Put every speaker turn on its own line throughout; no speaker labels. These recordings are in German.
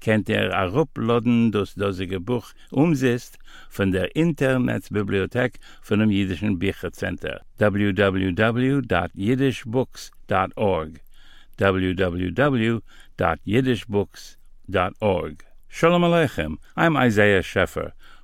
kennt ihr a ruploden das dosige Buch umzist von der Internetbibliothek von dem Jüdischen Büchercenter. www.yiddishbooks.org www.yiddishbooks.org Shalom Aleichem, I'm Isaiah Scheffer.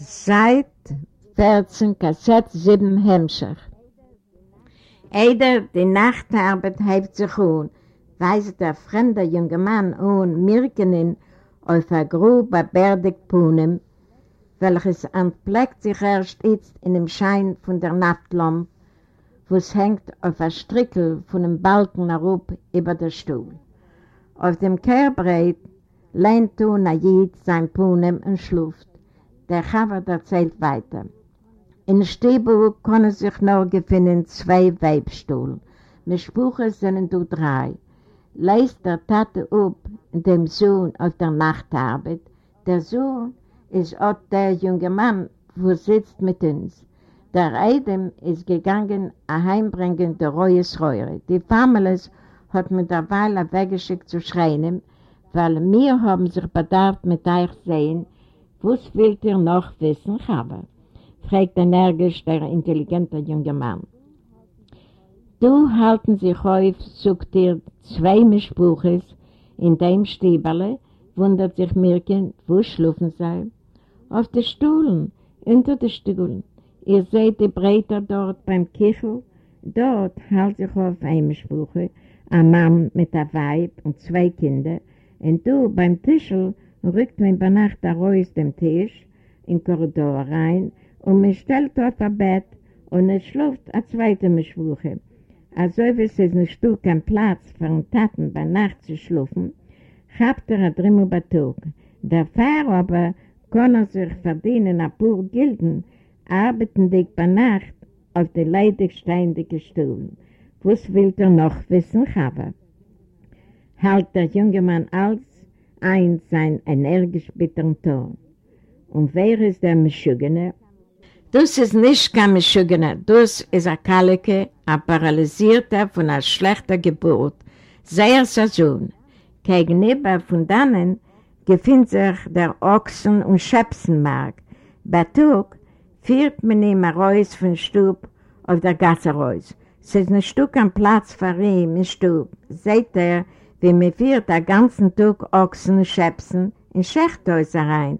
Seit 14, Kassett 7, Hemmscher. Eider, die Nachtarbeit hebt sich un, weist der fremde junge Mann un Mirkenen auf ein grober Berdigpunem, welches entpleckt sich erst jetzt in dem Schein von der Nachtlampe, wo es hängt auf ein Strickel von dem Balken herup über der Stuhl. Auf dem Kehrbreit lehnt du Najid sein Punem und schluft. Der Chavard erzählt weiter. In Stiebu können sich nur gefunden zwei Weibstuhl. Mit Spuche sind du drei. Leist der Tate up dem Sohn auf der Nachtarbeit. Der Sohn ist auch der junge Mann, wo sitzt mit uns. Der Eidem ist gegangen, heimbringen der Reues Reure. Die Families hat mit der Weile weggeschickt zu schreien, weil wir haben sich bedarf mit euch sehen, was wollt ihr noch wissen haben? fragt energisch der intelligente junge Mann. Du halten sich auf, sucht dir zwei Mischbuches in dem Stieberle, wundert sich Mirken, wo schlufen sei. Auf den Stuhlen, unter den Stuhlen. Ihr seht die Breiter dort beim Kichel. Dort hält sich auf ein Mischbuche ein Mann mit einer Weib und zwei Kinder. Und du beim Tischel rückt man bei Nacht raus dem Tisch in den Korridor rein und man stellt auf ein Bett und es schläft eine zweite Mischwuche. Also wie es nicht du kein Platz für einen Taten bei Nacht zu schlafen, habt er ein Drimmel Betrug. Der Pfarrer aber kann er sich verdienen ein paar Gilden, arbeiten dich bei Nacht auf die leidig steindige Stuhl. Was will er noch wissen haben? Hält der junge Mann als ein sein energisch bitteren Ton. Und wer ist der Mischugene? Das ist nicht kein Mischugene, das ist ein Kalike, ein Paralysierter von einer schlechten Geburt, sehr Sohn. Gegenüber von dannen befindet sich der Ochsen- und Schöpsenmark. Bei Tag führt man ihn raus vom Stub auf der Gasse raus. Es ist ein Stück am Platz für ihn im Stub. Seht ihr, wie man führt den ganzen Tag Ochsen und Schöpsen in Schächthäuser rein,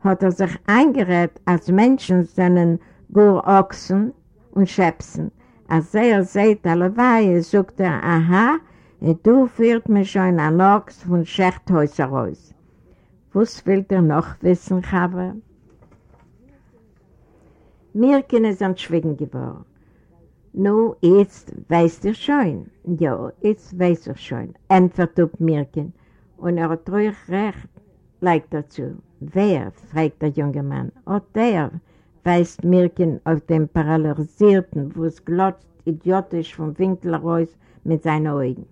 hat er sich eingerät, als Menschen seinen Gur Ochsen und Schöpsen. Als er seht alle Weihe, sagt er, aha, und du führt mich schon an Ochs von Schächthäuser raus. Was will er noch wissen, Chava? Mirken ist entschwiegen geworden. Nu, jetzt weißt du schon. Ja, jetzt weiß ich schon. Entfertigt Mirken. Und er hat ruhig recht, leicht dazu. Wer, fragt der junge Mann. Oh, der, weist Mirken auf den Paralysierten, wo es glotzt idiotisch vom Winkel raus mit seinen Augen.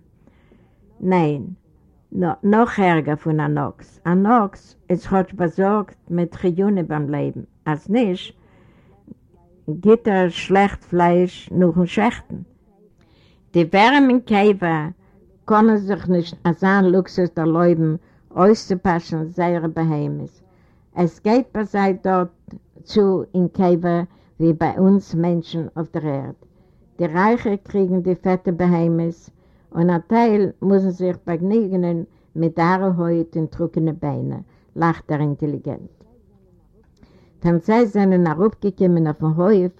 Nein, no, noch ärger von Anox. Anox ist heute besorgt mit Chiyune beim Leben. Als nicht, geht er schlecht Fleisch nach den Schächten. Die wärmen Käfer können sich nicht als ein Luxus erlauben, auszupassen seine Beheimnis. Es geht bei sei dort zu in Käfer wie bei uns Menschen auf der Erde. Die Reiche kriegen die fette Beheimnis und ein Teil müssen sich begnügen mit der Haut und trockenen Beinen, lacht er intelligent. Wenn sie sind nach oben gekommen auf den Hof,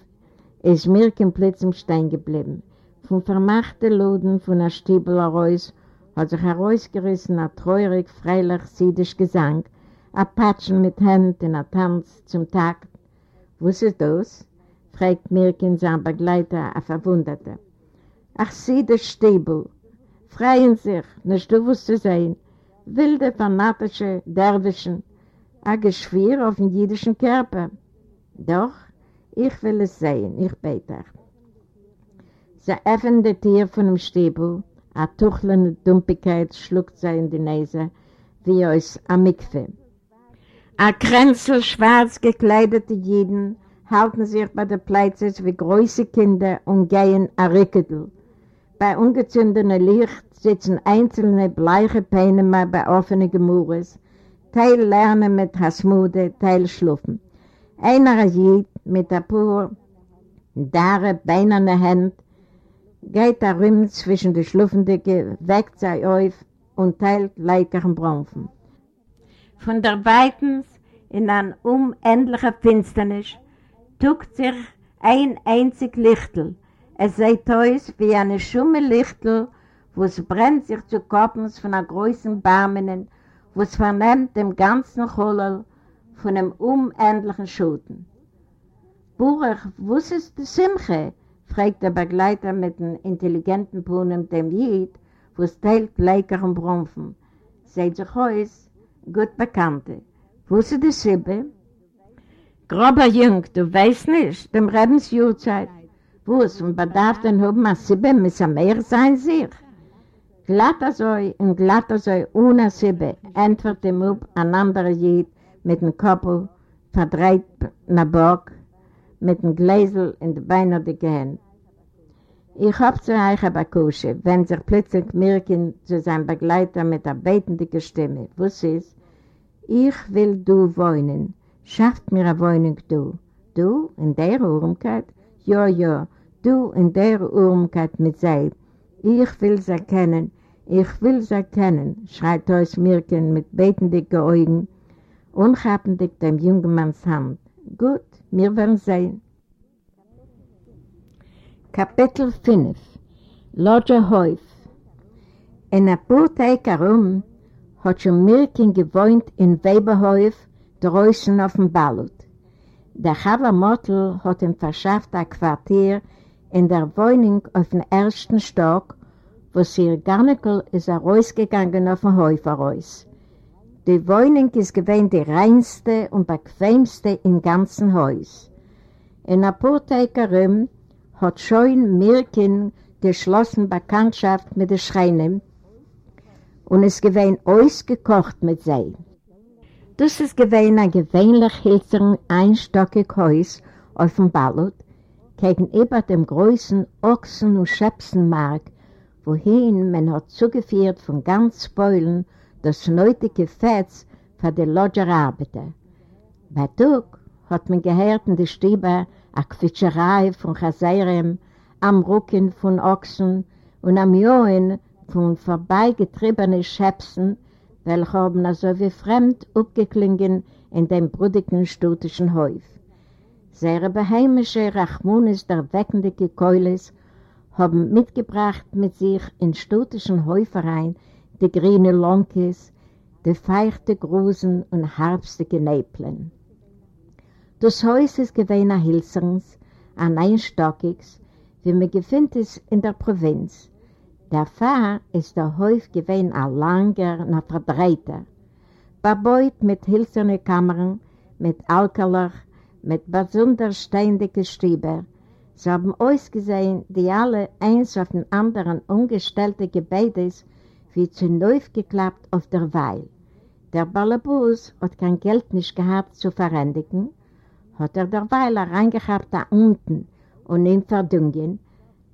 ist Mirken plötzlich stehen geblieben. Von vermachten Loden von der Stiebel heraus hat sich herausgerissen ein treurig, freilich siedisch Gesang, ein Patschen mit Händen in ein Tanz zum Tag. Was ist das? fragt Mirkin sein Begleiter, ein Verwunderter. Ach, siedisch Stiebel, freien sich, nicht du zu sehen, wilde, fanatische Derwischen, ein Geschwür auf dem jüdischen Körper. Doch, ich will es sehen, ich bete. Sie öffnet die Tür von dem Stiebel, eine tuchelnde Dumpigkeit schluckt sie in die Nase, wie aus einem Mikve. Ein Kränzel schwarz gekleidete Jeden halten sich bei der Plätze wie große Kinder und gehen ein Rickedl. Bei ungezündetem Licht sitzen einzelne bleiche Peine mal bei offenen Gemurres, Teil lernen mit Hasmude, Teil schlufen. Einer Jid mit ein paar Dare, beinerne Hände geht darum zwischen den Schluffendicke, weckt sie auf und teilt leckeren Bronfen. Von der Weitens in ein unendlicher Finsternis tuckt sich ein einzig Lichtel. Es sieht aus wie eine Schumme Lichtel, wo es brennt sich zu Koppens von einer großen Barmenen, wo es vernimmt dem ganzen Cholol von einem unendlichen Schuten. Burach, wo ist die Simche? fragt der Begleiter mit dem intelligenten Brunnen dem Jid, wo es teilt Leiker und Brunfen. Seht sich aus, gut Bekannte. Wo ist die Sibbe? Grober Jung, du weißt nicht, dem Rebensjurzeit. Wo ist und bedarf denn oben eine Sibbe, muss er mehr sein sich? Glatter soll und glatter soll ohne Sibbe, entwert dem Up ein anderer Jid mit dem Koppel, verdreht nach Bock, mit dem Gläsel in die Beine der Gehände. Ich hab zu euch aber Kusche, wenn sich plötzlich Mirkin zu seinem Begleiter mit der betenden Stimme, was ist, ich will du wohnen, schafft mir eine Wohnung du. Du in der Urmkeit? Ja, ja, du in der Urmkeit mit sei. Ich will sie kennen, ich will sie kennen, schreit aus Mirkin mit betenden Augen, unhabенdig dem jungen Manns Hand. Gut, wir werden sehen. Kapitel 5 Lodger Häuf In paar Tage herum hat schon Mirkin gewohnt in Weberhäuf draußen auf dem Ballut. Der Chava hat ihm verschafft ein Quartier in der Wohnung auf dem ersten Stock, wo Sir Garnickel ist er rausgegangen auf den Häuf heraus. Die Wohnung ist gewähnt die reinste und bequemste im ganzen Haus. In Tage herum hat schon Mirkin geschlossen Bekanntschaft mit den Schreinen und es gewesen ausgekocht mit sie. Das ist gewesen ein gewöhnlich hilzern einstockig Haus auf dem Ballut gegenüber dem großen Ochsen- und Schäpsenmarkt, wohin man hat zugeführt von ganz Beulen das nötige Fetz für die Lodgerarbeiter. Bei Tug hat man gehört in die Stiebe a Quitscherei von Chaseirem, am Rücken von Ochsen und am Johen von vorbeigetriebenen Schäpsen, welche haben so wie fremd abgeklingen in dem brudigen stutischen Häuf. Seine beheimische Rachmunis der weckende Keulis haben mitgebracht mit sich in stutischen Häufereien die grüne Lonkes, die feuchte Grusen und harbstige Näplen. Das Haus ist gewesen ein Hilserns, ein einstöckiges, wie man gefunden ist in der Provinz. Der Pfarr ist der Häuf gewesen ein langer, ein verdrehter. Bebeut mit hilsernen Kammern, mit Alkalach, mit besonders steindicken Stieben. Sie haben ausgesehen, die alle eins auf den anderen umgestellte Gebäudes wie zu neu geklappt auf der Weil. Der Ballabus hat kein Geld nicht gehabt zu verändigen, hat er derweil reingehabt da unten und ihn verdungen.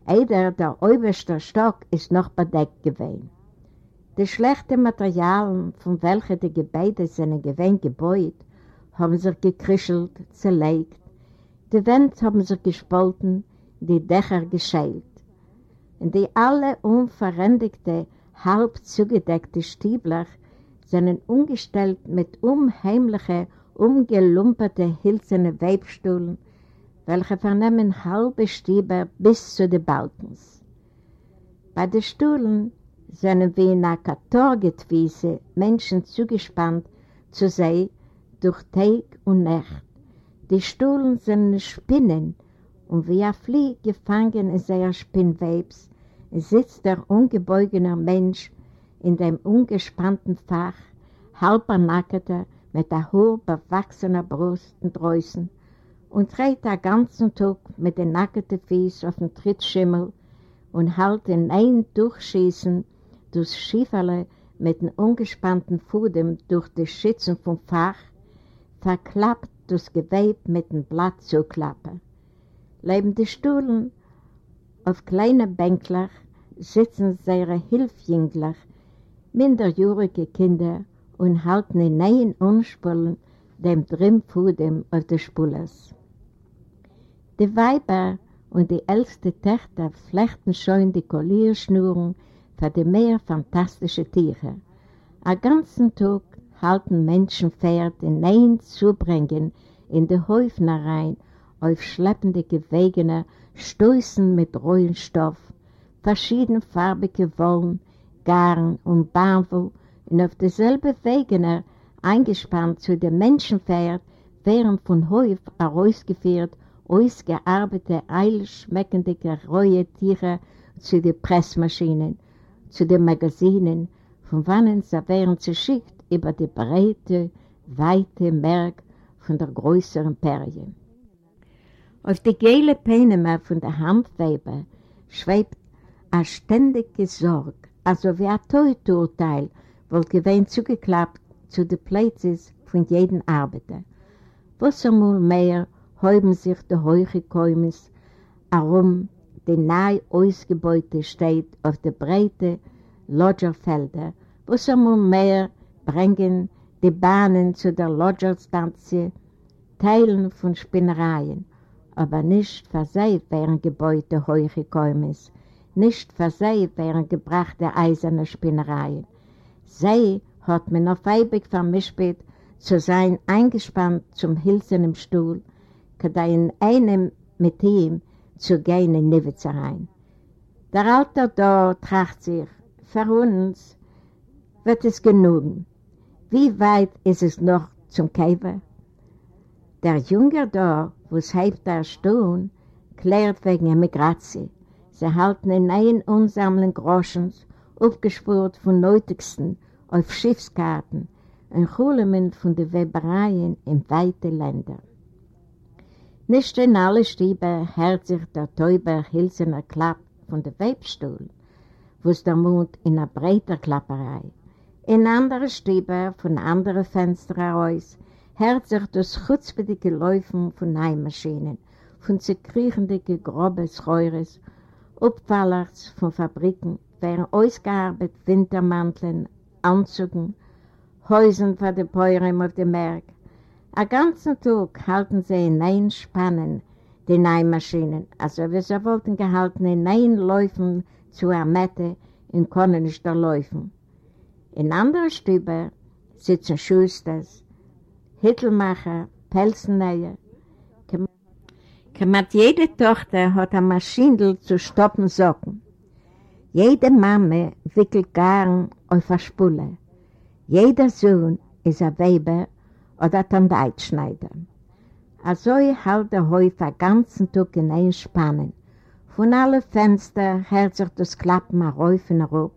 Eider der oberste Stock ist noch bedeckt gewesen. Die schlechten Materialien, von welchen die Gebäude sind gewesen gebaut, haben sich gekrischelt, zerlegt. Die Wände haben sich gespalten, die Dächer geschält. Und die alle unverändigte, halb zugedeckte Stiebler sind umgestellt mit unheimlichen umgelumperte, hilzene Webstuhlen, welche vernehmen halbe Stieber bis zu den Balkens. Bei den Stuhlen sind wie in einer Katorgetwiese Menschen zugespannt zu sehen durch Tag und Nacht. Die Stuhlen sind Spinnen. Und wie ein Flieg gefangen in seiner Spinnwebs. Sitzt der ungebeugene Mensch in dem ungespannten Fach, halbernackter, mit der hoch bewachsenen Brust und Drößen und dreht den ganzen Tag mit den nackten Fies auf den Trittschimmel und hält in ein Durchschießen durchs Schieferle mit dem ungespannten Fudem durch die Schützen vom Fach, verklappt das Gewebe mit dem Blatt zuklappen. Leben die Stuhlen auf kleinen Bänkler sitzen seine Hilfjüngler, minderjährige Kinder und halten in neuen Unspulen dem Drimmfudem auf der Spules. Die Weiber und die älteste Töchter flechten schon die Kollierschnuren für die mehr fantastische Tiere. Ein ganzen Tag halten Menschenpferd in ein Zubringen in die Häufnereien auf schleppende Gewegene, Stößen mit rohen Stoff, verschiedenfarbige Wollen, Garn und Bahnwoll und auf dieselbe Wegener eingespannt zu dem Menschenpferd wären von Häuf herausgeführt ausgearbeitete, eilschmeckende, rohe Tiere zu den Pressmaschinen, zu den Magazinen, von wannen sie wären zerschickt über die breite, weite Merk von der größeren Perien. Auf die gelbe Penema von der Handweber schwebt eine ständige Sorge, also wie ein Teuturteil, wohl gewähnt zugeklappt zu den Plätzen von jedem Arbeiter. Was einmal mehr häuben sich die Heuchekäumes herum, die nahe Ausgebeute steht auf der breite Lodgerfelder, was einmal mehr bringen die Bahnen zu der Lodgerstanzie, Teilen von Spinnereien, aber nicht sie wären Gebäude Heuchekäumes, nicht für sie wären gebrachte eiserne Spinnereien. Sie hat mir noch feibig vermischt zu sein eingespannt zum Hilsen im Stuhl, kada in einem mit ihm zu gehen in Nivitzer rein. Der Alter da tracht sich, für uns wird es genug. Wie weit ist es noch zum Käfer? Der Junge da, wo es hebt der Stuhl, klärt wegen Emigratie. Sie halten in ein unsammeln Groschens, aufgespürt von Nötigsten auf Schiffskarten und Chulemen von den Webereien in weite Länder. Nicht in alle Stiebe hört sich der Täuber Hilsener Klapp von der Webstuhl, wo es der Mond in einer breiter Klapperei. In andere Stiebe von anderen Fenstern heraus hört sich das schutzbedecke Läufen von Neimaschinen, von zerkriechenden groben Schreures, Abfallers von Fabriken, wären ausgearbeitet Wintermanteln, Anzügen, Häusen für die Päuren auf dem Markt, Den ganzen Tag halten sie in ein Spannen, die Neimaschinen, also wie sie wollten gehalten in ein Läufen zu einer Mette und können nicht da laufen. In anderen Stüben sitzen Schusters, Hittelmacher, Pelzennäher. Kamat jede Tochter hat eine Maschine zu stoppen Socken. Jede Mama wickelt Garn auf eine Spule. Jeder Sohn ist ein Weber oder dann Deitschneider. Also hält der Häuf den ganzen Tag in ein Spannen. Von allen Fenstern hört sich das Klappen rauf und rauf.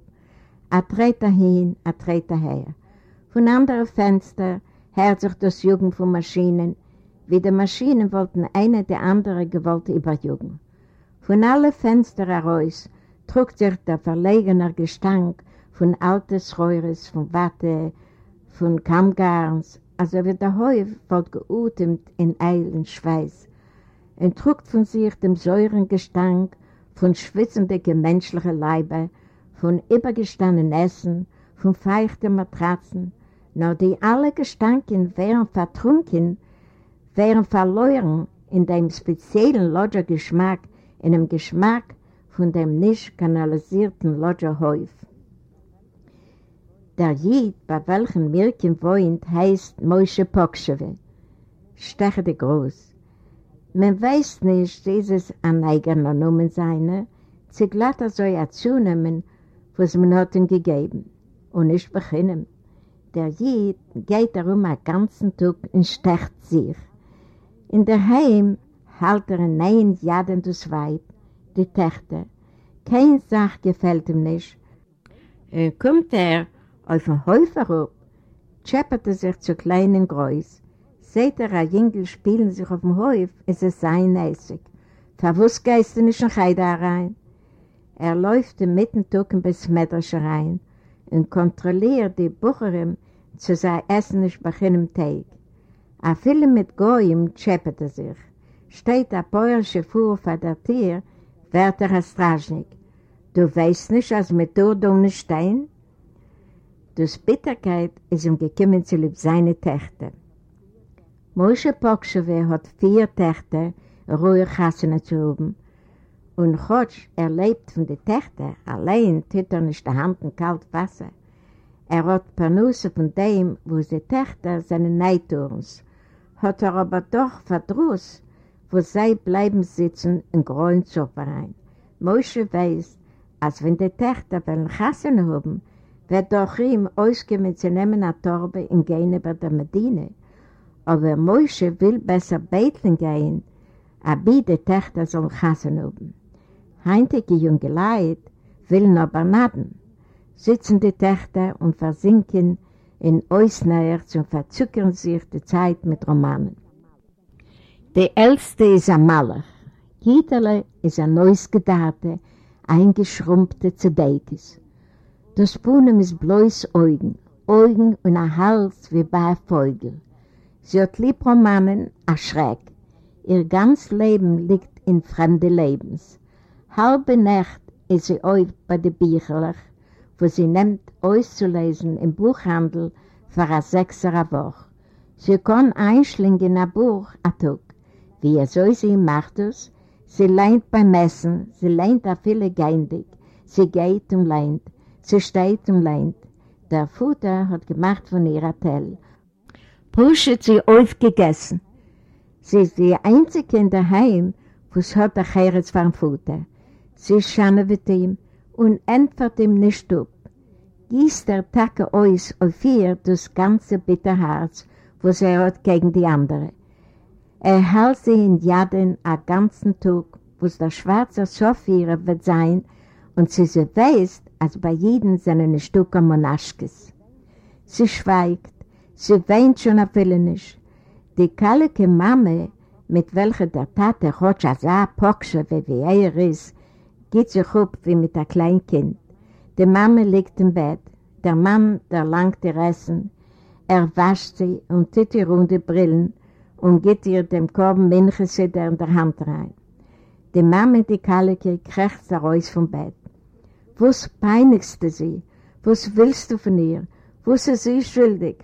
Er dreht hin, er dreht her. Von anderen Fenstern hört sich das Jugen von Maschinen, wie die Maschinen wollten eine der andere gewollt überjugen. Von allen Fenstern heraus trug sich der verlegene Gestank von altes Schreures, von Watte, von Kammgarns, also wie der Häuf wird geutemt in Eil und Schweiß, entrückt von sich dem säuren Gestank von schwitzenden menschlichen Leibe, von übergestandenen Essen, von feuchten Matratzen, nur die alle Gestanken wären vertrunken, wären verloren in dem speziellen Lodgergeschmack, in dem Geschmack von dem nicht kanalisierten Lodgerhäuf. Der Jid, bei welchem Mirkin wohnt, heißt Moshe Pokschewe. Stechende groß. Man weiß nicht, dieses ein eigener Nomen seine, sie glatt so ja zunehmen, was man hat ihm gegeben. Und nicht beginnen. Der Jid geht darum einen ganzen Tag und stecht sich. In der Heim hält er ein neuen Jaden das Weib, die Töchter. Kein Sach gefällt ihm nicht. Und kommt er auf den Häufer hoch, scheppert er sich zu kleinen Gräus. Seht er, ein Jüngel spielen sich auf dem Häuf, ist es sein Essig. Verwusst geist er nicht schon Heide rein. Er läuft im Mittentag bis Mädrische rein und kontrolliert die Bucherin zu sein Essen nicht bei einem Tag. A viele mit Goyim scheppert er sich. Steht ein Päuerische Fuhr vor der Tür, wird er ein Straschnik. Du weißt nicht, als mit dir da nicht stehen? Bitterkeit ist ihm gekommen zu lieb seine Töchter. Moshe Pokschewe hat vier Töchter, ruhig Hassene zu oben. Und Chotsch, er lebt von den Töchtern, allein tut er nicht die Hand in kalt Wasser. Er hat Panusse von dem, wo die Töchter seine Neidturns. Hat er aber doch Verdruss, wo sie bleiben sitzen in grünen Zopperein. Moshe weiß, als wenn die Töchter wollen Hassene haben, wird doch ihm ausgehen, zu nehmen eine Torbe in gehen über der Medine. Aber Moshe will besser beten gehen, aber die Töchter sollen Chassen haben. Heintige junge Leute will aber naden. Sitzen die Töchter und versinken in Ausnäherz und verzückern sich die Zeit mit Romanen. Die Älteste ist ein Maler. Gitterle ist ein neues Gedarte, eingeschrumpfte Zedekis. Das Puhnen ist bloß Augen, Augen und ein Hals wie bei einem Vogel. Sie hat lieb Romanen, ein Schreck. Ihr ganzes Leben liegt in fremde Lebens. Halbe Nacht ist sie auf bei den Bücherlach, wo sie nimmt auszulesen im Buchhandel für eine sechsere Woche. Sie kann einschlingen in ein Buch, ein Tag. Wie er soll sie macht es? Sie leint beim Messen, sie leint auch viele geindig. Sie geht und leint. Sie steht und leint. Der Futter hat gemacht von ihrer Tell. Pushet sie aufgegessen. Sie ist die einzige in der Heim, was hat der Cheretz vom Futter. Sie mit ihm und entfert ihm nicht ab. Gießt der Tacke aus auf ihr das ganze Bitterherz, was er hat gegen die andere. Er hält sie in Jaden einen ganzen Tag, wo der schwarze Sofierer wird sein, und sie, sie weiß, als bei jedem seine Stücke Monaschkes. Sie schweigt, sie weint schon auf viele nicht. Die kallige Mame, mit welcher der Tate als ein Poksche, wie er ist, geht sich auf wie mit einem kleinen Kind. Die Mame liegt im Bett, der Mann, der langt ihr Essen, er wascht sie und tut ihr runde Brillen und gibt ihr dem Korb Minchesider in der Hand rein. Die Mame, die Kallige, kriegt raus vom Bett. Was peinigst du sie? Was willst du von ihr? Was ist sie schuldig?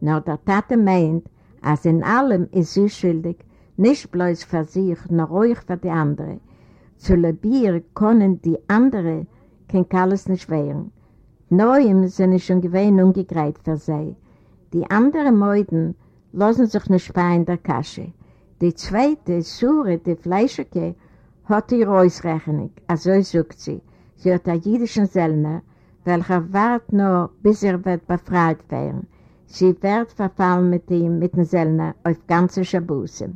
Na, der Tate meint, als in allem ist sie schuldig, nicht bloß für sich, nur ruhig für die andere. Zu Lebier können die andere kein Kalles nicht wehren. Neuem sind schon gewähnt ungegreit für sie. Die anderen Meuden lassen sich nicht sparen in der Kasche. Die zweite, Sure, die Fleischige, hat ihre Ausrechnung, also sagt sie. Sie hat einen jüdischen Sellner, welcher wartet nur, bis er wird befreit werden. Sie wird verfallen mit ihm, mit dem Sellner, auf ganze Schabuse.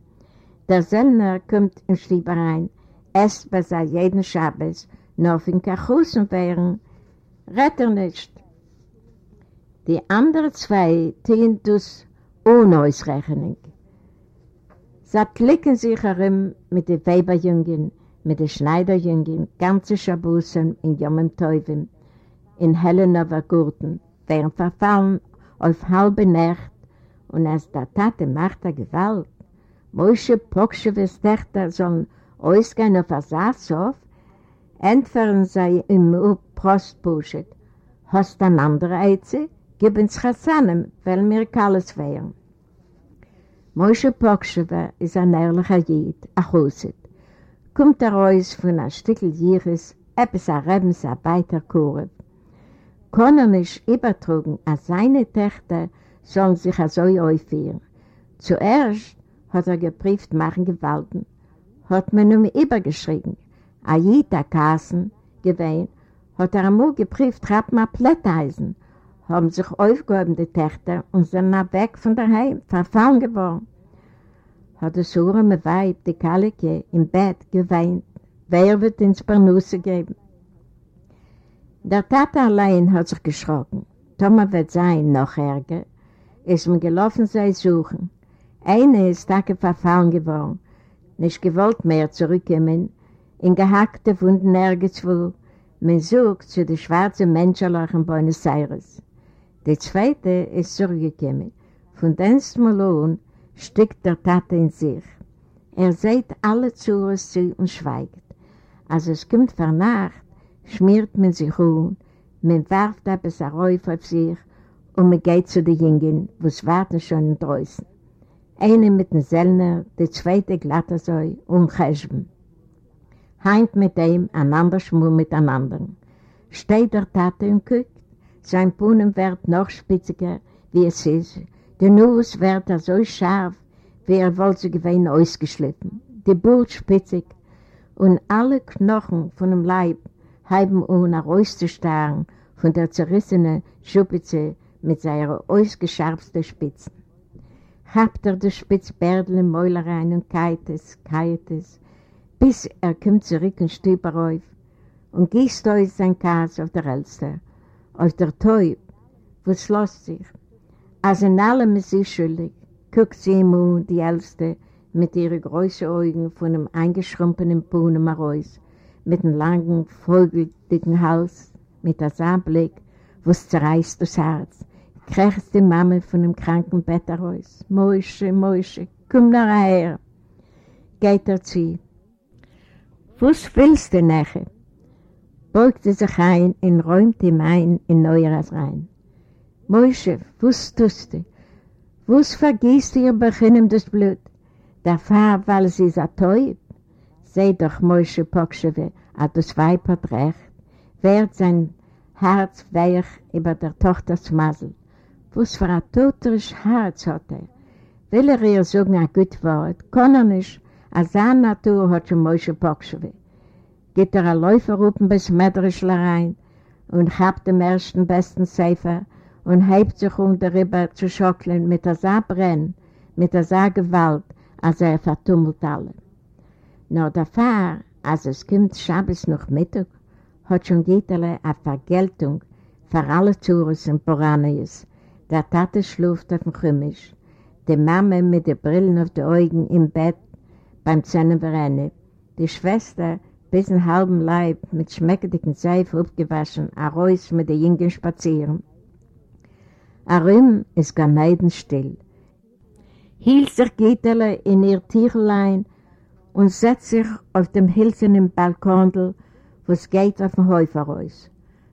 Der Sellner kommt im Schlieb rein, esst bei seinem jeden Schabbos, nur auf den Kachusen wären, rett er nicht. Die anderen zwei tun das ohne Ausrechnung. Sie klicken sich herum mit den Weberjungen, mit den Schneiderjungen, ganze Schabusen in Jomem Teufel, in Helenover Gurten, wären verfallen auf halbe Nacht und als der Tate macht der Gewalt, Moshe Pokschews Töchter sollen ausgehen auf Asasov, entfernen sie im Prostbuschet. Hast ein anderer Eize? Gib uns Chassanem, weil mir Kalles wären. Moshe Pokschewa ist ein ehrlicher Jid, ein Choset. Kommt er raus von einem Stückel Jiris, etwas ein Rebens, ein Beiterkurve. Kann er nicht übertragen, als seine Töchter sollen sich so aufführen. Zuerst hat er geprüft machen Gewalten, hat man ihm übergeschrieben, a Kassen gewähnt, hat er einmal geprüft, trappen a Plätteisen, haben sich aufgehoben die Töchter und sind nach weg von daheim, verfallen geworden. Hat das arme Weib, die Kalike, im Bett geweint, wer wird ins Bernusse geben? Der Tate allein hat sich geschrocken. Thomas wird sein, noch ärger. Ist mir gelaufen, sei suchen. Eine ist Tage verfallen geworden, nicht gewollt mehr zurückkommen, in gehackte Wunden nirgendwo, man sucht zu den schwarzen Menschenlach in Buenos Aires. Die zweite ist zurückgekommen. Von diesem Mal steckt der Tate in sich. Er sieht alle Zuhörer zu und schweigt. Als es kommt vor Nacht, schmiert man sich um, man warft etwas auf sich und man geht zu den Jungen, wo es warten schon draußen. Eine mit dem Sellner, die zweite glatter Säu und Cheshben. Heint mit dem, einander schmur mit anderen. Steht der Tate und guckt, sein Puhnen wird noch spitziger, wie es ist. Der Nuss wird er so scharf, wie er wohl so gewesen ausgeschliffen. Die Burt spitzig und alle Knochen von dem Leib haben um nach auszustarren von der zerrissenen Schupitze mit seiner ausgescharften Spitzen. Habt er das Spitzbärdel im Mäulereien und kait es, kait es, bis er kommt zurück in Stüberräuf und gießt euch sein Kas auf der Elster auf der Teub, wo es schloss sich. Als in allem ist sie schuldig, guckt sie ihm die Älteste, mit ihren großen Augen von einem eingeschrumpenen Puhnen heraus, mit einem langen, vogeldicken Hals, mit einem Sahblick, wo es zerreißt das Herz, krächzt die Mama von dem kranken Bett heraus. Mäusche, Mäusche, komm nach her. Geht er zu. Was willst du nachher? beugte sich ein und räumte ihm ein in Neueres rein. Moshe, was tust du? Was vergisst ihr bei das Blut? Der Pfarr, weil sie ist ein Teub? Seh doch, Moshe Pokschewe, hat das Weib hat recht, wird sein Herz weich über der Tochters Masel. Was für ein toterisch Herz hat er? Will er ihr sagen ein gutes Wort? Kann er nicht. Als seine Natur hat schon Moshe Pokschewe. geht er ein Läufer bis Mädrischler rein und habt dem ersten besten Seifer und hebt sich um darüber zu schocklen mit der Saarbrenn, mit der Saargewalt, als er vertummelt alle. Nur der Pfarr, als es kommt Schabes noch Mittag, hat schon Gitterle eine Vergeltung für alle Zures und Poranies. Der Tate schluft auf dem Chemisch, die Mama mit den Brillen auf den Augen im Bett beim Zähnenverrennen, die Schwester bis in halbem Leib mit schmeckenden Seife aufgewaschen, a Reus mit den Jungen spazieren. Arim ist gar still. Hielt sich Gitterle in ihr Tichlein und setzt sich auf dem hilzenen Balkondel, wo es geht auf den Häufer raus.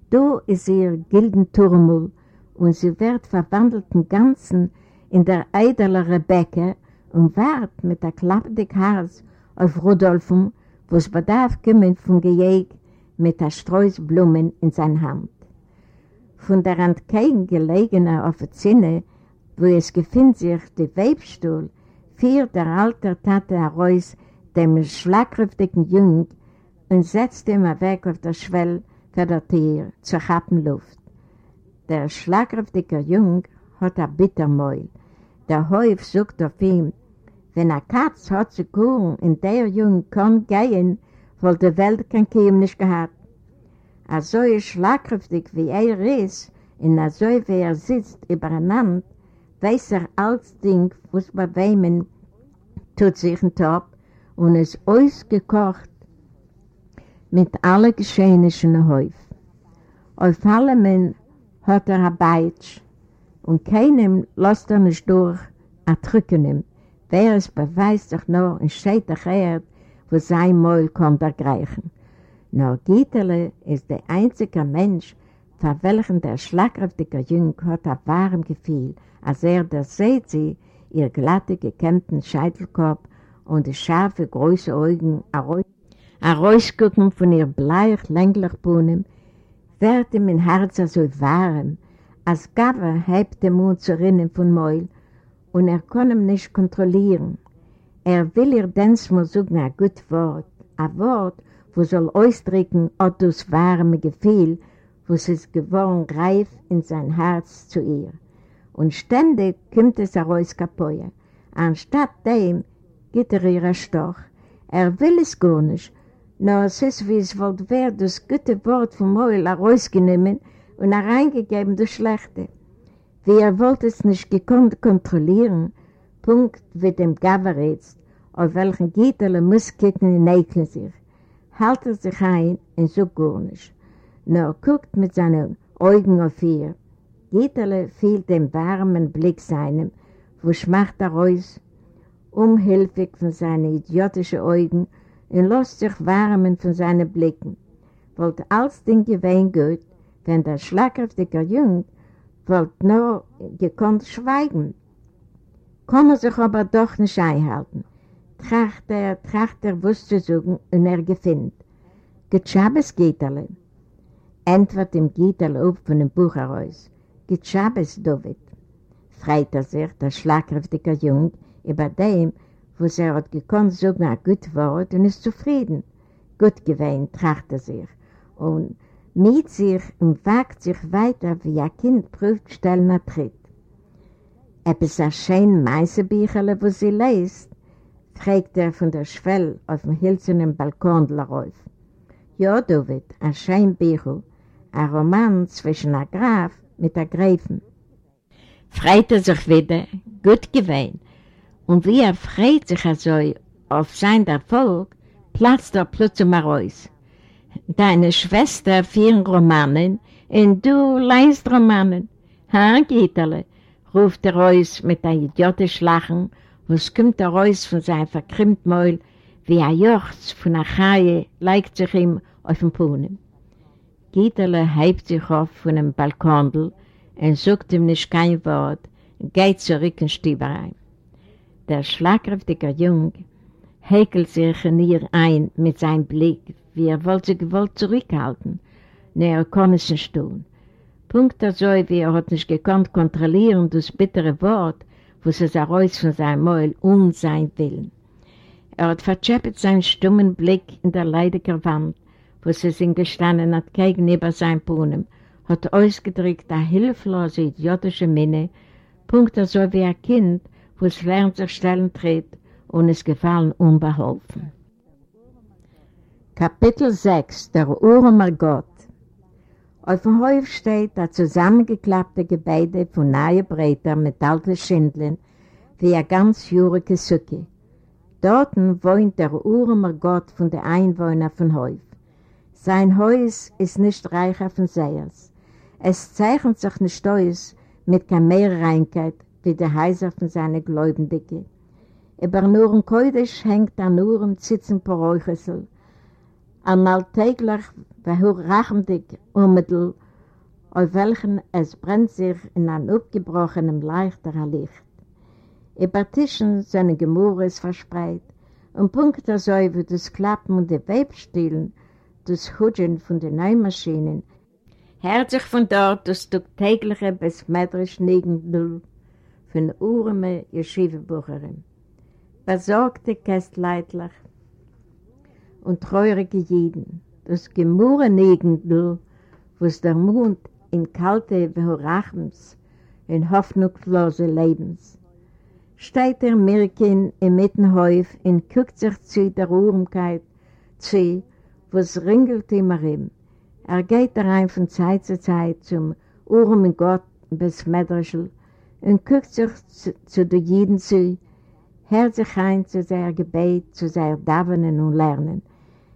Da ist ihr gilden Turmel und sie wird verwandelt im Ganzen in der eiderle Rebecca und wart mit der klappenden Hals auf Rudolfen, was bedarf kommen vom Gejäg mit der Streus Blumen in seiner Hand. Von der entgegengelegenen Offizine, wo es gefindt sich der Webstuhl, führt der alte Tate heraus dem schlagkräftigen Jung und setzt ihn weg auf der Schwell für das Tier zur Luft. Der schlagkräftige Jung hat ein Bittermäul. Der Häuf sucht auf ihn wenn eine Katz hat zu kuren und der Junge kann gehen, weil die Welt kein Kiem nicht gehabt. Als so schlagkräftig wie er ist und als so wie er sitzt übereinander, weiß er alles Ding, was bei wem tut sich ein Top und ist ausgekocht mit allen Geschehnissen Häuf. Auf allem hat er ein Beitsch und keinem lässt er nicht durch, erdrücken ihm. Wer es beweist sich nur in steter Erd, wo sein Mäul kommt ergreifen. Nur Gitterle ist der einzige Mensch, für welchen der schlagkräftige Jüng hat ein warm Gefühl, als er da seht sie, ihr glatte, gekämmten Scheitelkorb und die scharfe, große Augen herausgucken von ihr bleich, länglich Bohnen, wird ihm in Herzen so warm, als gab er halb den Mund zu rinnen von Mäul und er kann ihn nicht kontrollieren. Er will ihr sagen ein gutes Wort, ein Wort, wo soll ausdrücken Ottos warme Gefühl, wo es ist geworden reif in sein Herz zu ihr. Und ständig kommt es heraus kapoja. Anstatt dem geht er ihr Stoch. Er will es gar nicht, nur es ist, wie es wollte wer das gute Wort vom Meul herausgenommen und hereingegeben das Schlechte. Wie er wollte es nicht gekonnt kontrollieren, Punkt wie dem Gavaretz, auf welchen Gitterle muss kicken und näkeln sich. Hält er sich ein und so gar nicht. Nur guckt mit seinen Augen auf ihr. Gitterle fiel dem warmen Blick seinem, wo schmacht er aus, umhilfig von seinen idiotischen Augen und lässt sich warmen von seinen Blicken. Wollte alles Ding gewähnt gut, wenn der schlagkräftige Jung wollte nur gekonnt schweigen. Er sich aber doch nicht einhalten. Tracht er, tracht er, was zu suchen und er gefindt. Getschabes Gitterle. Entwert im Gitterle auf von dem Buch heraus. Getschabes David. Freit er sich, der schlagkräftige Jung, über dem, wo er hat gekonnt sagen ein gut Wort und ist zufrieden. Gut tracht er sich. Und miet sich und wagt sich weiter, wie ein Kind prüft, stellen er tritt. Etwas ein schön Meisebücherle, wo sie liest, fragt er von der Schwell auf dem hilzenden Balkon darauf. Ja, David, ein schön Bücher, ein Roman zwischen einem Graf mit einer Gräfin. Freit er sich wieder, gut gewähnt, und wie er freut sich also auf sein Erfolg, platzt er plötzlich mal raus. Deine Schwester vier Romanen und du leist Romanen. Ha, Gitterle, ruft er raus mit einem idiotischen Lachen, was kommt er raus von seinem verkrimmten Mäul, wie ein Jochz von einer Chaie legt sich ihm auf den Puhnen. Gitterle hebt sich auf von dem Balkondel und sagt ihm nicht kein Wort, geht zurück in Stieberei. Der schlagkräftige Jung häkelt sich in ihr ein mit seinem Blick, wie er wollte sie gewollt zurückhalten. Er kann es nicht tun. Punkt so, wie er hat nicht gekonnt kontrollieren das bittere Wort, was es heraus von seinem Mäul um sein Willen. Er hat verzeppet seinen stummen Blick in der leidigen Wand, wo es ihn gestanden hat gegenüber seinem Puhnen, hat ausgedrückt eine hilflose, idiotische Minne, Punkt so wie ein Kind, es lernt sich stellen tritt und es gefallen unbeholfen. Kapitel 6 Der Urmer Gott Auf dem Hof steht ein zusammengeklappte Gebäude von nahe Breiter mit alten Schindeln wie ein ganz jurige Sücke. Dort wohnt der Urmer Gott von den Einwohnern von Häuf. Sein Haus ist nicht reicher von Seiers. Es zeichnet sich nicht aus mit keiner Mehrreinkeit wie der Häuser von seinen Gläubendicke. Über nur ein Koidisch hängt an nur ein Zitzen Poräuchesel, ein alltäglich, behurrachendig Ummittel, auf welchen es brennt sich in einem abgebrochenen leichteren Licht. Über Tischen sind Gemurres verspreit und Punkte so wie das Klappen und die Webstielen, das Hudgen von den Neumaschinen, hört von dort das tägliche besmetterisch Negendl von Urme Yeshiva-Bucherin. Besorgte Kästleitler und treurige Jiden, das gemurre Negendl, was der Mond in kalte Behorachens, in hoffnungslose Lebens. Steht der Mirkin im Mittenhäuf und guckt sich zu der Urmkeit zu, was ringelt ihm. Er geht rein von Zeit zu Zeit zum Urm Gott bis Medrischel und guckt sich zu, zu den Jiden zu, hört sich ein zu seiner Gebet, zu seiner Davenen und Lernen.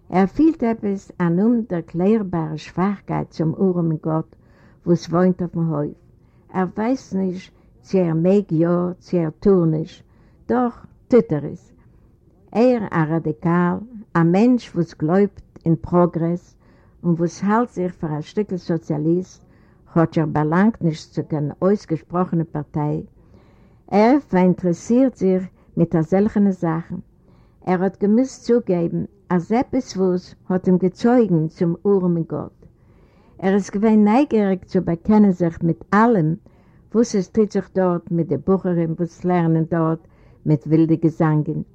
Er fühlt etwas an unerklärbare Schwachkeit zum Urm Gott, wo es wohnt auf dem Häuf. Er weiß nicht, sie er mag ja, sie er tun nicht, doch tut er es. Er, ein Radikal, ein Mensch, was glaubt in Progress und was hält sich für ein Stück Sozialist, hat er belangt nicht zu keiner ausgesprochenen Partei. Er verinteressiert sich mit solchen Sachen. Er hat gemisst zugeben, als etwas was hat ihm gezeugen zum Urm Gott. Er ist gewinn neugierig zu bekennen sich mit allem, was es tut sich dort mit den Bucherin, was lernen dort mit wilden Gesangen.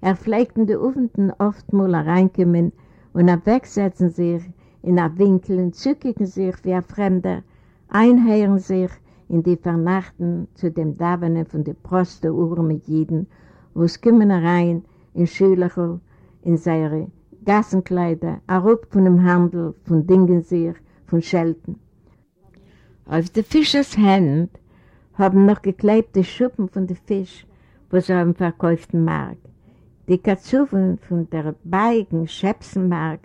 Er pflegt in die Ofenten oft mal reinkommen und wegsetzen sich in einem Winkel und zückigen sich wie ein Fremder, einhören sich in die Vernachten zu dem Davenen von den Prosten Uhren mit Jeden, wo es kommen rein in Schülerl, in seine Gassenkleider, erup von dem Handel, von Dingen sich, von Schelten. Auf der Fischers Hand haben noch geklebte Schuppen von den Fisch, wo sie haben verkauften Markt. Die Katsuven von der Beigen Schäpsenmark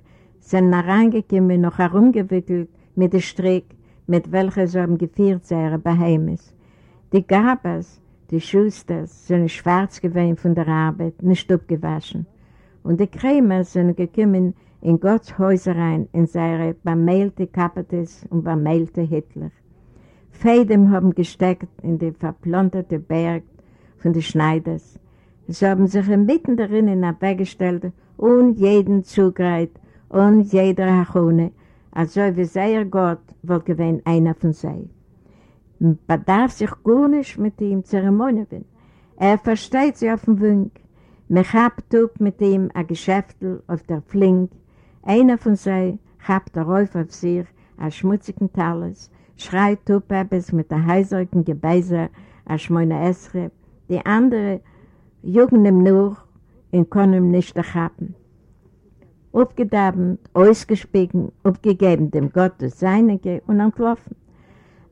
sind herangekommen, noch herumgewickelt mit der Strick, mit welcher sie haben geführt seine Beheimnis. Die Gabers, die Schusters, sind schwarz gewesen von der Arbeit, nicht abgewaschen. Und die Krämer sind gekommen in Gottes Häuser rein, in seine bemailte Kapatis und bemailte Hitler. Fäden haben gesteckt in den verplonterte Berg von den Schneiders. Sie haben sich mitten darin in der weggestellt und jeden Zugreit und jeder Hachone, also wie sehr Gott wohl gewesen einer von sie. Man bedarf sich gar nicht mit ihm Zeremonie bin. Er versteht sich auf dem Wink. Man hat mit ihm ein Geschäftel auf der Flink. Einer von sie hat darauf auf sich ein schmutzigen Talis schreit Tupebes mit der heiserigen Gebeiser als Schmoine Esre, die andere jugen ihm nur und können ihm nicht erhaben. Aufgedabend, ausgespiegen, aufgegeben dem Gott das Seinige und entlaufen.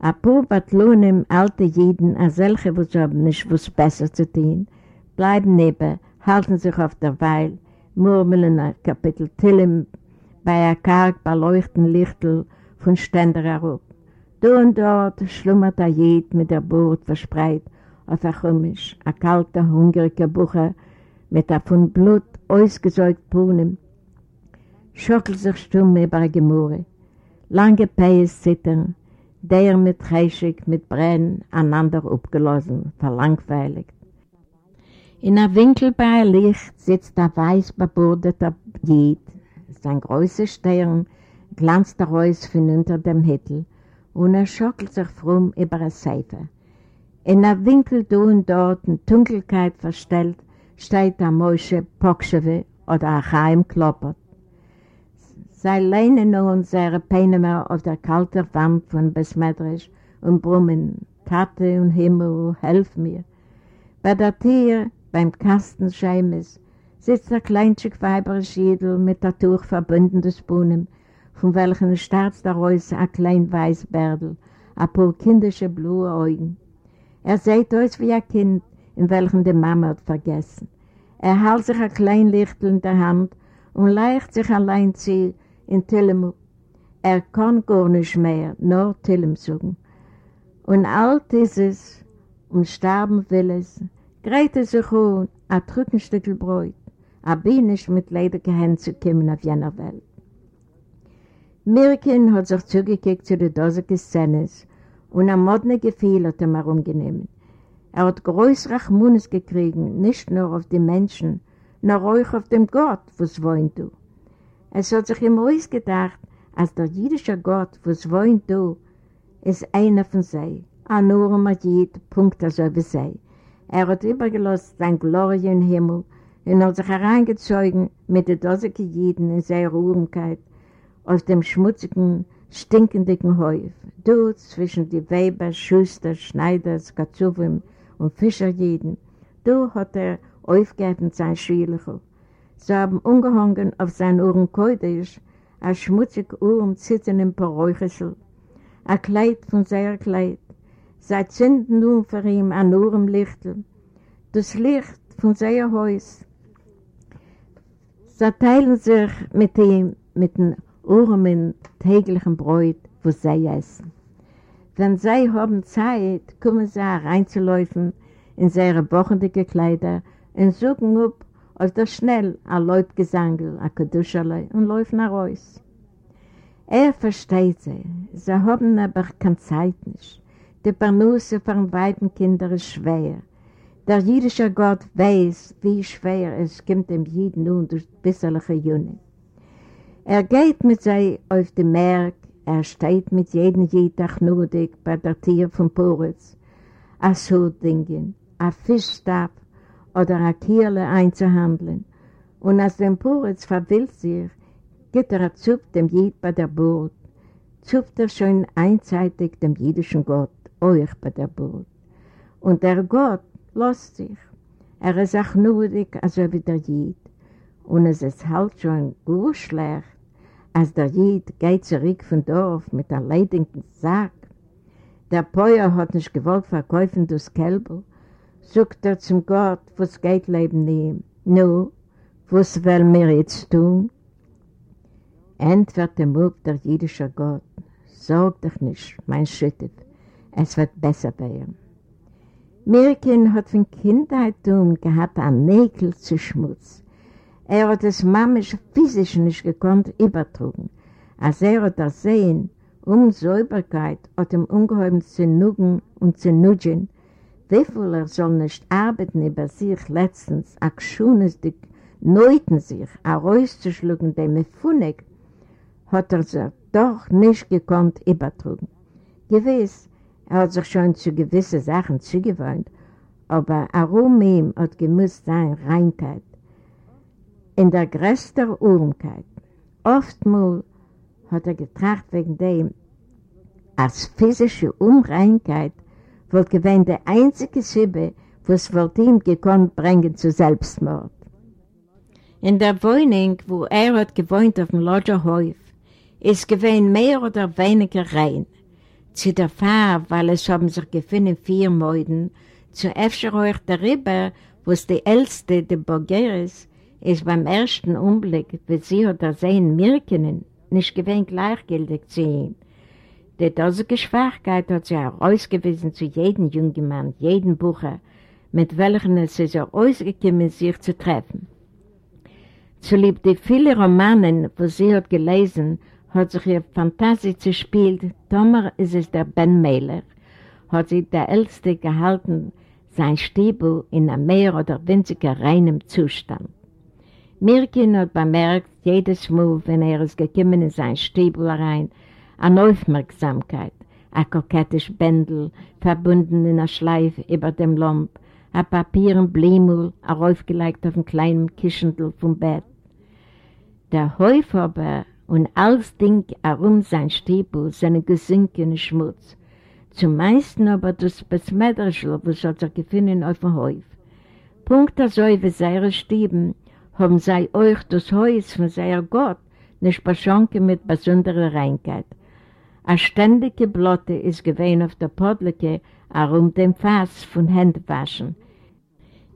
A paar Batlonen, alte Jeden, a solche, wo sie haben nicht was besser zu tun, bleiben neben, halten sich auf der Weil, murmeln ein Kapitel Tillim bei a karg beleuchten Lichtel von Ständer herab. Du und dort schlummert ein Jid mit der Bord verspreit auf ein Chumisch, ein kalter, hungriger Bucher mit einem von Blut ausgesäugt Puhnen. Schockelt sich stumm über die Gemurre. Lange Päis zittern, der mit Reischig, mit Brennen, einander abgelassen, verlangweiligt. In einem Winkel bei Licht sitzt ein weiß bebordeter Jid. Sein größer Stern glanzt daraus von unter dem Hittel und er schockelt sich fromm über eine Seife. In einem Winkel da und dort in Dunkelheit verstellt steht ein Mosche Pokschewe oder ein Chaim Kloppert. Sie lehnen nun seine Peinemer auf der kalten Wand von Besmetrisch und brummen, Tate und Himmel, helf mir. Bei der Tür, beim Kasten Scheimes, sitzt ein kleinstück weiberisches Schädel mit der Tuch verbündenes Bohnen von welchen starrt daraus ein klein weiß Bärdel, ein paar kindische blaue Augen. Er sieht aus wie ein Kind, in welchem die Mama hat vergessen. Er hält sich ein klein Lichtel in der Hand und leicht sich allein zu in Tillem. Er kann gar nicht mehr, nur Tillem suchen. Und alt ist es und sterben will es, greift es sich um ein Drückenstückel Bräut, ein Bienisch mit ledigen Händen zu kommen auf jener Welt. Mirkin hat sich zugekickt zu den dosigen Szenen und ein modne Gefühl hat ihm herumgenommen. Er hat größere Achmunes gekriegt, nicht nur auf die Menschen, nur auch auf dem Gott, was wohnt du. Es hat sich ihm ausgedacht, als der jüdische Gott, was wohnt du, ist einer von sei, ein nur Majid, Punkt also wie sei. Er hat übergelost sein Glorie im Himmel und hat sich hereingezogen mit den dosigen Jiden in seiner Ruhigkeit auf dem schmutzigen, stinkenden Häuf. Dort zwischen die Weber, Schuster, Schneiders, Katsuwim und Fischerjiden, dort hat er aufgehört sein Schüler. Sie haben umgehangen auf seinen Ohren Kodesh, ein schmutziger Ohren zittern im Paräuchesel, ein Kleid von seiner Kleid. Sie zünden nun für ihn ein Ohrenlichtel, das Licht von seinem Haus. Sie teilen sich mit ihm, mit dem Ohren mit täglichem Bräut, wo sie essen. Wenn sie haben Zeit, kommen sie reinzulaufen in ihre bochendige Kleider und suchen ab auf der Schnell ein Leutgesangel, ein Kaduscherle und laufen raus. Er versteht sie, sie haben aber keine Zeit nicht. Die Parnusse von beiden Kindern ist schwer. Der jüdische Gott weiß, wie schwer es kommt dem Jeden nun durch bisserliche Juni. Er geht mit sei auf den Merk, er steht mit jedem Jittach nudig bei der Tier von Poritz, a Schuldingen, a Fischstab oder a Kierle einzuhandeln. Und als dem Poritz verwillt sich, geht er zu dem Jid bei der Burt, zupft er schon einseitig dem jüdischen Gott, euch bei der Burt. Und der Gott lässt sich. Er ist auch nurig, also wie der Jid. Und es ist halt schon gut schlecht, als der Jid geht zurück vom Dorf mit einem leidigen Sack. Der Päuer hat nicht gewollt verkaufen das Kälber, sagt er zum Gott, was geht Leben nehmen. Nu, was will mir jetzt tun? Entwert dem Mut der jüdische Gott, sorg dich nicht, mein Schüttet, es wird besser bei ihm. Mirkin hat von Kindheit tun gehabt ein Nägel zu Schmutz. Er hat es mamisch physisch nicht gekonnt übertrugen. Als er hat er sehen, um Säuberkeit hat ihm ungeheuer zu nugen und zu nudgen, wie viel er soll nicht arbeiten über sich letztens, ach schon ist die Neuten sich, auch rauszuschlucken, dem er funnig, hat er sich doch nicht gekonnt übertrugen. Gewiss, er hat sich schon zu gewissen Sachen zugewohnt, aber warum ihm hat gemusst sein Reinkeit. In der größten Urmkeit, oftmals hat er getracht wegen dem, als physische Unreinkeit wird gewähnt der einzige Sibbe, was wird ihm gekonnt bringen zu Selbstmord. In der Wohnung, wo er hat gewohnt auf dem Lodgerhäuf, ist gewähnt mehr oder weniger rein. Zu der Fahr, weil es haben sich gefunden vier Mäuden, zu öfter euch darüber, wo es die Älteste, die Bogeris, ist beim ersten Umblick, wie sie hat er sehen, Mirkenen, nicht gewähnt gleichgültig zu ihm. Die dosige Schwachkeit hat sie auch ausgewiesen zu jedem jungen Mann, jedem Bucher, mit welchen es ist auch ausgekommen, sich zu treffen. Zulieb die vielen Romanen, wo sie hat gelesen, hat sich ihr Fantasie zuspielt, Tomer ist es der Ben Mehler, hat sie der Älteste gehalten, sein Stiebel in einem mehr oder winziger reinem Zustand. Mirkin hat bemerkt, jedes Mal, wenn er ist gekommen in sein Stiebel rein, an Aufmerksamkeit, ein kokettisch Bändel, verbunden in einer Schleife über dem Lomb, ein Papieren Blimul, aufgelegt auf einem kleinen Kischendl vom Bett. Der Häuf aber und alles Ding herum sein Stiebel, seine gesunkene Schmutz. Zum meisten aber das Besmetterschl, was hat er gefunden auf dem Häuf. Punkt so wie seine Stieben, haben sei euch das Haus von seiner Gott nicht beschonken mit besonderer Reinkeit. A ständige Blotte ist gewesen auf der Podleke, herum dem Fass von Händewaschen.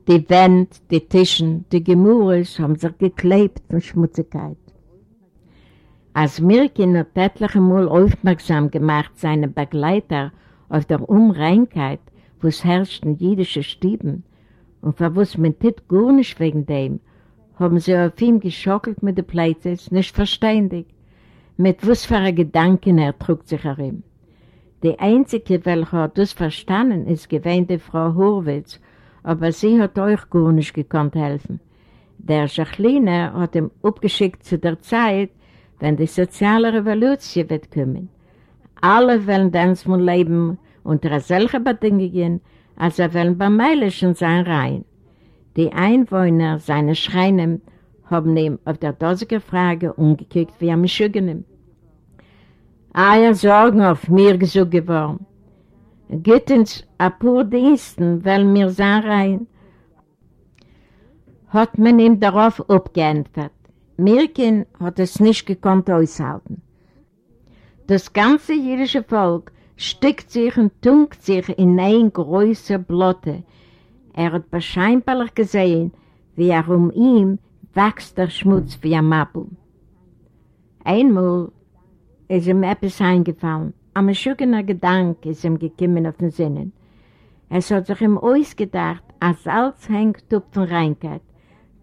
Die Wände, die Tischen, die Gemurres haben sich geklebt von Schmutzigkeit. Als Mirkin hat etliche Mal aufmerksam gemacht, seine Begleiter auf der Unreinkeit, wo es herrschten jüdische Stieben, und verwusst man nicht gar nicht wegen dem, haben sie auf ihm geschockelt mit den Plätzen, nicht verständig. Mit was Gedanken er sich er ihm. Die einzige, welche hat das verstanden, ist gewähnt die Frau Horwitz, aber sie hat euch gar nicht gekonnt helfen. Der Jacqueline hat ihm abgeschickt zu der Zeit, wenn die soziale Revolution wird kommen. Alle wollen dann mal leben unter solchen Bedingungen, als er wollen beim Meilischen sein rein. Die Einwohner seiner Schreine haben ihm auf der dosige Frage umgekickt wie am Schügenem. Eier Sorgen auf mir gesucht geworden. Geht uns ein paar Diensten, weil mir sein rein, hat man ihm darauf abgeantwortet. Mirkin hat es nicht gekonnt aushalten. Das ganze jüdische Volk steckt sich und tunkt sich in ein größer Blotte. Er hat wahrscheinlich gesehen, wie er um ihn wächst der Schmutz wie ein Mappel. Einmal ist ihm etwas eingefallen, aber schöner Gedanke ist ihm gekommen auf den Sinnen. Es hat sich ihm ausgedacht, als alles hängt auf von Reinkeit.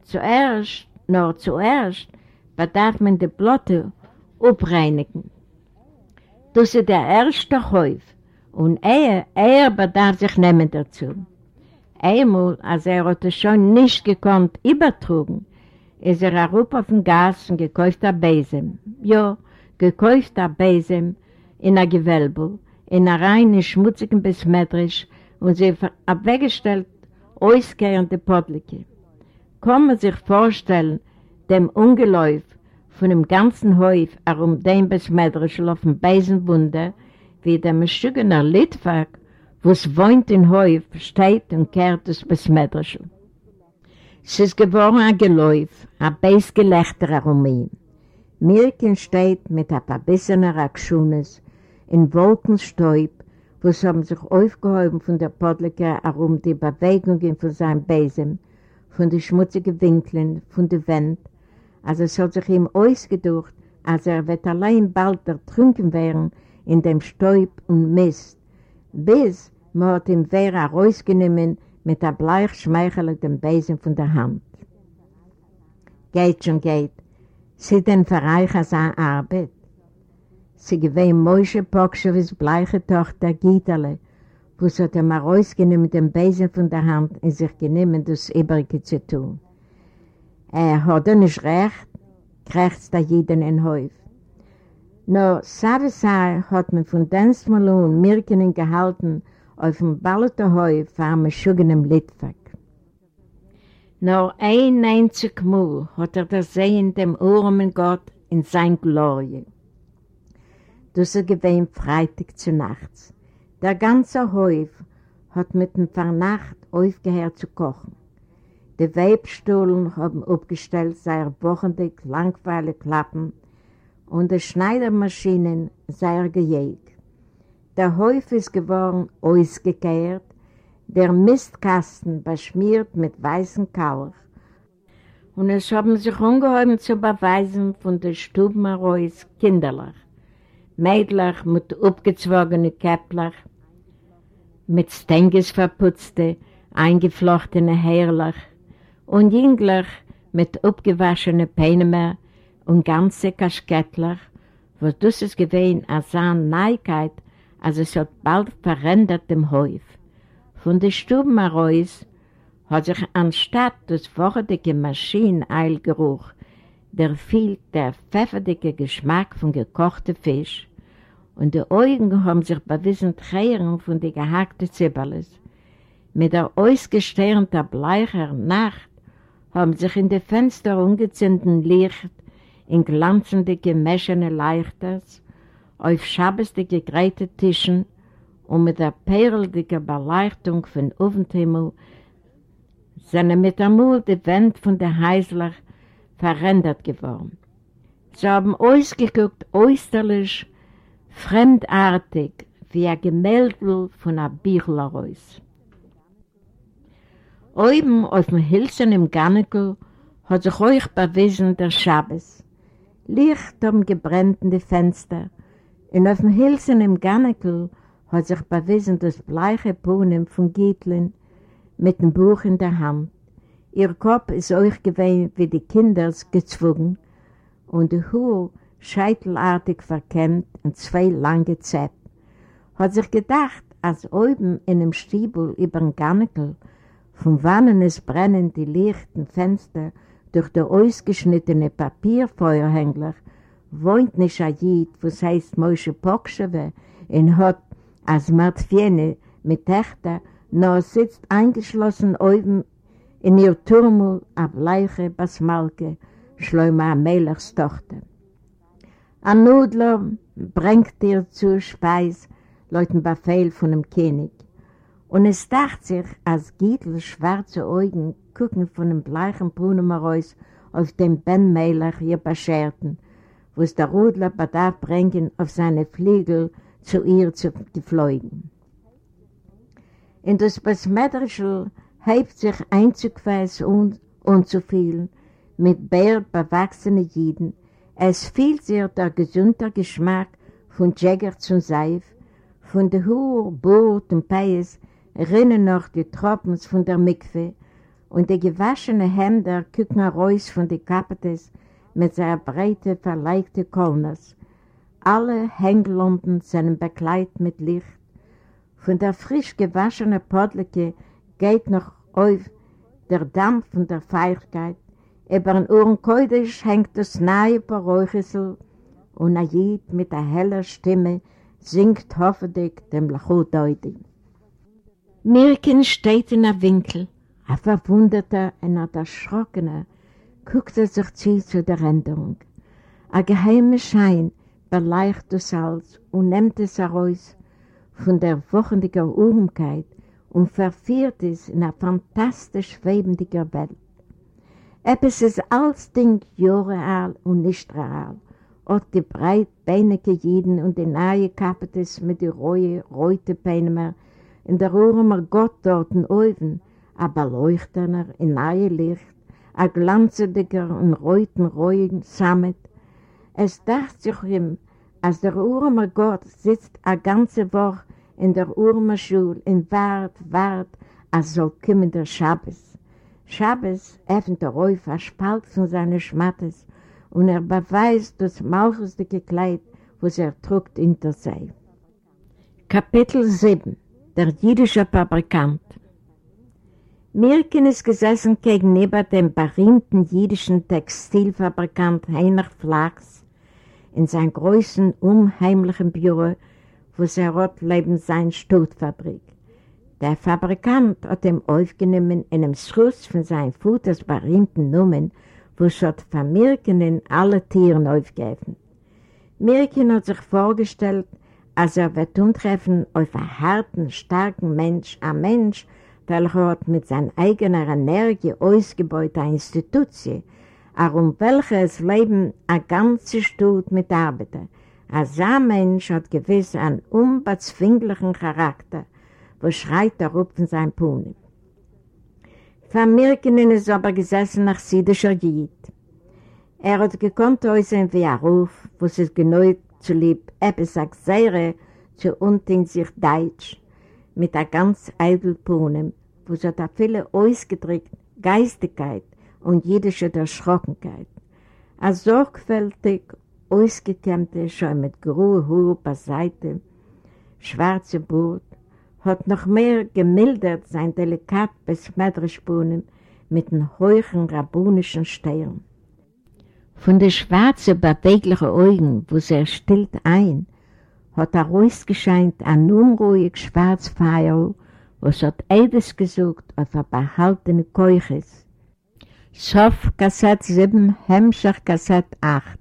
Zuerst, nur zuerst, bedarf man die Blotte abreinigen. Das ist der erste Häuf und er, er bedarf sich nehmen dazu. Einmal, als er hat es schon nicht gekonnt übertrugen, ist er herup auf den Gas und gekauft ein Besen. Ja, gekauft ein Besen in einer Gewölbe, in einer reinen, schmutzigen Besmetrisch und sie abweggestellt auskehrende Podlike. Kann man sich vorstellen, dem Ungeläuf, von dem ganzen Häuf herum dem Besmeidrischl auf dem Beisenwunder, wie der Meschugener Litwag, wo es wohnt in Häuf, steht und kehrt das Besmeidrischl. Es ist geworden ein Geläuf, ein Beisgelächter herum ihn. Mirken steht mit ein paar bissener Akschunes in Wolkenstäub, wo es haben sich aufgehoben von der Podleke herum die Bewegungen von seinem Besen, von den schmutzigen Winkeln, von der Wand, also es hat sich ihm ausgedacht, als er wird allein bald ertrunken werden in dem Stäub und Mist, bis man hat ihm wäre rausgenommen mit der bleich schmeichelnden Besen von der Hand. Geht schon geht, sie denn verreicher seine Arbeit. Sie gewähnt Moshe Pokschewis bleiche Tochter Gitterle, wo sie hat ihm rausgenommen mit dem Besen von der Hand und sich genommen, das Übrige zu tun. Er hat er nicht recht, krächzt er jeden in Häuf. Nur Savesai hat man von Denzmalon Mirkenen gehalten auf dem Ballerterhäuf für einen Schugenem Litwag. Nur ein einzig Mal hat er das Sehen dem armen Gott in sein Glorie. Das ist gewesen Freitag zu nachts. Der ganze Häuf hat mit dem Vernacht aufgehört zu kochen. Die Webstuhlen haben aufgestellt seine wochendig langweilige Klappen und die Schneidermaschinen seien gejägt. Der Häuf ist geworden ausgekehrt, der Mistkasten beschmiert mit weißem Kauch. Und es haben sich ungehoben zu beweisen von der Stubenreus Kinderlach, Mädlach mit abgezwogenen Käpplach, mit Stenges verputzte, eingeflochtene Härlach und Jünglach mit abgewaschenen Peinemer und ganze Kaschkettlach, wo das ist gewesen als eine Neuigkeit, als es hat bald verändert dem Häuf. Von den Stuben heraus hat sich anstatt des wochendicken Maschineneilgeruch der viel der pfefferdicke Geschmack von gekochten Fisch und die Augen haben sich bewiesen Tränen von den gehackten Zibberles. Mit der ausgesternten bleicher Nacht haben sich in die Fenster ungezündeten Licht in glanzende gemäschene Leichters auf schabestige Tischen und mit der perldigen Beleuchtung von Ofenhimmel sind mit der Mut die Wände von der Heißler verändert geworden. Sie haben ausgeguckt äußerlich, fremdartig, wie ein Gemälde von einer Bichelreus. Oben auf dem Hilsen im Garnikel hat sich euch bewiesen der Schabes. Licht am gebrennten Fenster und auf dem Hilsen im Garnikel hat sich bewiesen das bleiche Pohnen von Gietlin mit dem Buch in der Hand. Ihr Kopf ist euch gewesen wie die Kinders gezwungen und die Hure scheitelartig verkämmt in zwei lange Zähne. Hat sich gedacht, als oben in dem Stiebel über dem Garnikel von wannen es brennen die lichten Fenster durch die ausgeschnittene Papierfeuerhängler wohnt nicht ein Jid, was heißt Moshe Pokschewe, und hat als Martfiene mit Töchter, nur sitzt eingeschlossen oben in ihr Turmel auf Leiche Basmalke, Schleuma Melechs Tochter. Ein Nudler bringt ihr zur Speis, leuten Befehl von dem König. Und es dachte sich, als Gietl schwarze Augen gucken von dem bleichen Brunnen heraus auf den Ben Melech ihr Bescherten, wo es der Rudler bedarf bringen auf seine Flügel zu ihr zu fliegen. In das Besmetterischel hebt sich einzugweis und, zu viel mit bär bewachsenen Jiden. Es fehlt ihr der gesunde Geschmack von Jägers und Seif, von der Hur, Burt und Peis rinnen noch die Tropfen von der Mikve und die gewaschenen Hemder gucken raus von den Kapetes mit seiner breite, verleichte Kolners. Alle Hänglumpen sind bekleidet mit Licht. Von der frisch gewaschenen Podleke geht noch auf der Dampf von der Feierkeit. Über den Ohrenkeudisch hängt das nahe Paräuchesel und Ayid mit der heller Stimme singt hoffentlich dem Lachodeudi. Mirken steht in der Winkel, ein verwunderter und ein erschrockener, guckt er sich zu zu der Änderung. Ein geheimer Schein beleicht das Salz und nimmt es heraus von der wochendigen Urmkeit und verführt es in eine fantastisch schwebendige Welt. Etwas ist alles Ding Jahre und nicht real. Auch die breitbeinige Jeden und die nahe Kapitis mit den rohe, reute Peinemer in der Urmer Gott dort in Oven, aber leuchtender in nahe Licht, a glanzendiger und reuten Reuen samet. Es dacht sich ihm, als der Urmer Gott sitzt a ganze Woche in der Urmer Schule und wart, wart, als soll kommen der Schabbes. Schabbes öffnet er auf, a Spalt von seinen Schmattes und er beweist das malchusdicke Kleid, was er trugt hinter sich. Kapitel 7 Der jüdische Fabrikant Mirken ist gesessen gegenüber dem berühmten jüdischen Textilfabrikant Heinrich Flachs in seinem großen, unheimlichen Büro, wo er hat leben sein Stuttfabrik. Der Fabrikant hat ihm aufgenommen in einem Schuss von seinem Vaters berühmten Nummern, wo hat von Mirken in alle Tieren aufgegeben. Mirken hat sich vorgestellt, als er wird untreffen auf einen harten, starken Mensch, ein Mensch, welcher hat mit seiner eigenen Energie ausgebaut eine Institution, um welches Leben ein ganzes Stut mit Arbeiter. Ein so Mensch hat gewiss einen unbezwinglichen Charakter, wo schreit er auf in seinem Pune. Von Mirkenen ist aber gesessen nach Siedischer Jid. Er hat gekonnt äußern wie er ruf, wo es ist zu lieb, etwas sagt Seire zu unten sich Deutsch, mit einer ganz eitel Pune, wo es hat viele ausgedrückt Geistigkeit und jüdische Erschrockenheit. Ein sorgfältig ausgekämmte, schon mit grüner Haar beiseite, schwarze Bord, hat noch mehr gemildert sein delikat besmetterischbunen mit den hohen rabbinischen Stern. Von den schwarzen, beweglichen Augen, wo sie stillt ein, hat er ausgescheint ein unruhig schwarz Feier, was hat Eides gesucht auf ein behaltene Keuches. Sof Kassett 7, Hemmschach Kassett 8.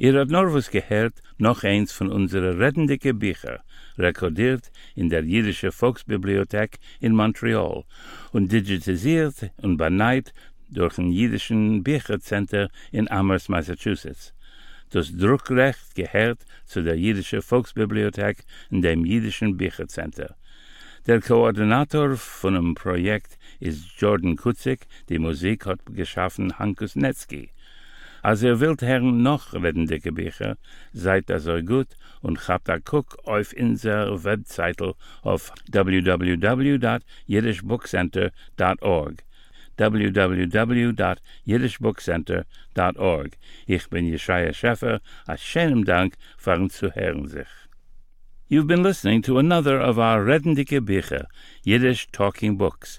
Ihr habt noch was gehört, noch eins von unseren rettenden Büchern, rekordiert in der Jüdische Volksbibliothek in Montreal und digitalisiert und beneit durch ein jüdischen Büchercenter in Amherst, Massachusetts. Das Druckrecht gehört zu der Jüdische Volksbibliothek in dem Jüdischen Büchercenter. Der Koordinator von dem Projekt ist Jordan Kutzik, die Musik hat geschaffen Hankus Netzki. Als ihr wilt hern noch redende Gebücher, seid das so gut und habt a guck auf inser Webseite auf www.jiddishbookcenter.org www.jiddishbookcenter.org Ich bin Jeschaya Scheffer, a schönem Dank fahren zu hören sich. You've been listening to another of our Redendike Bücher, Yiddish Talking Books,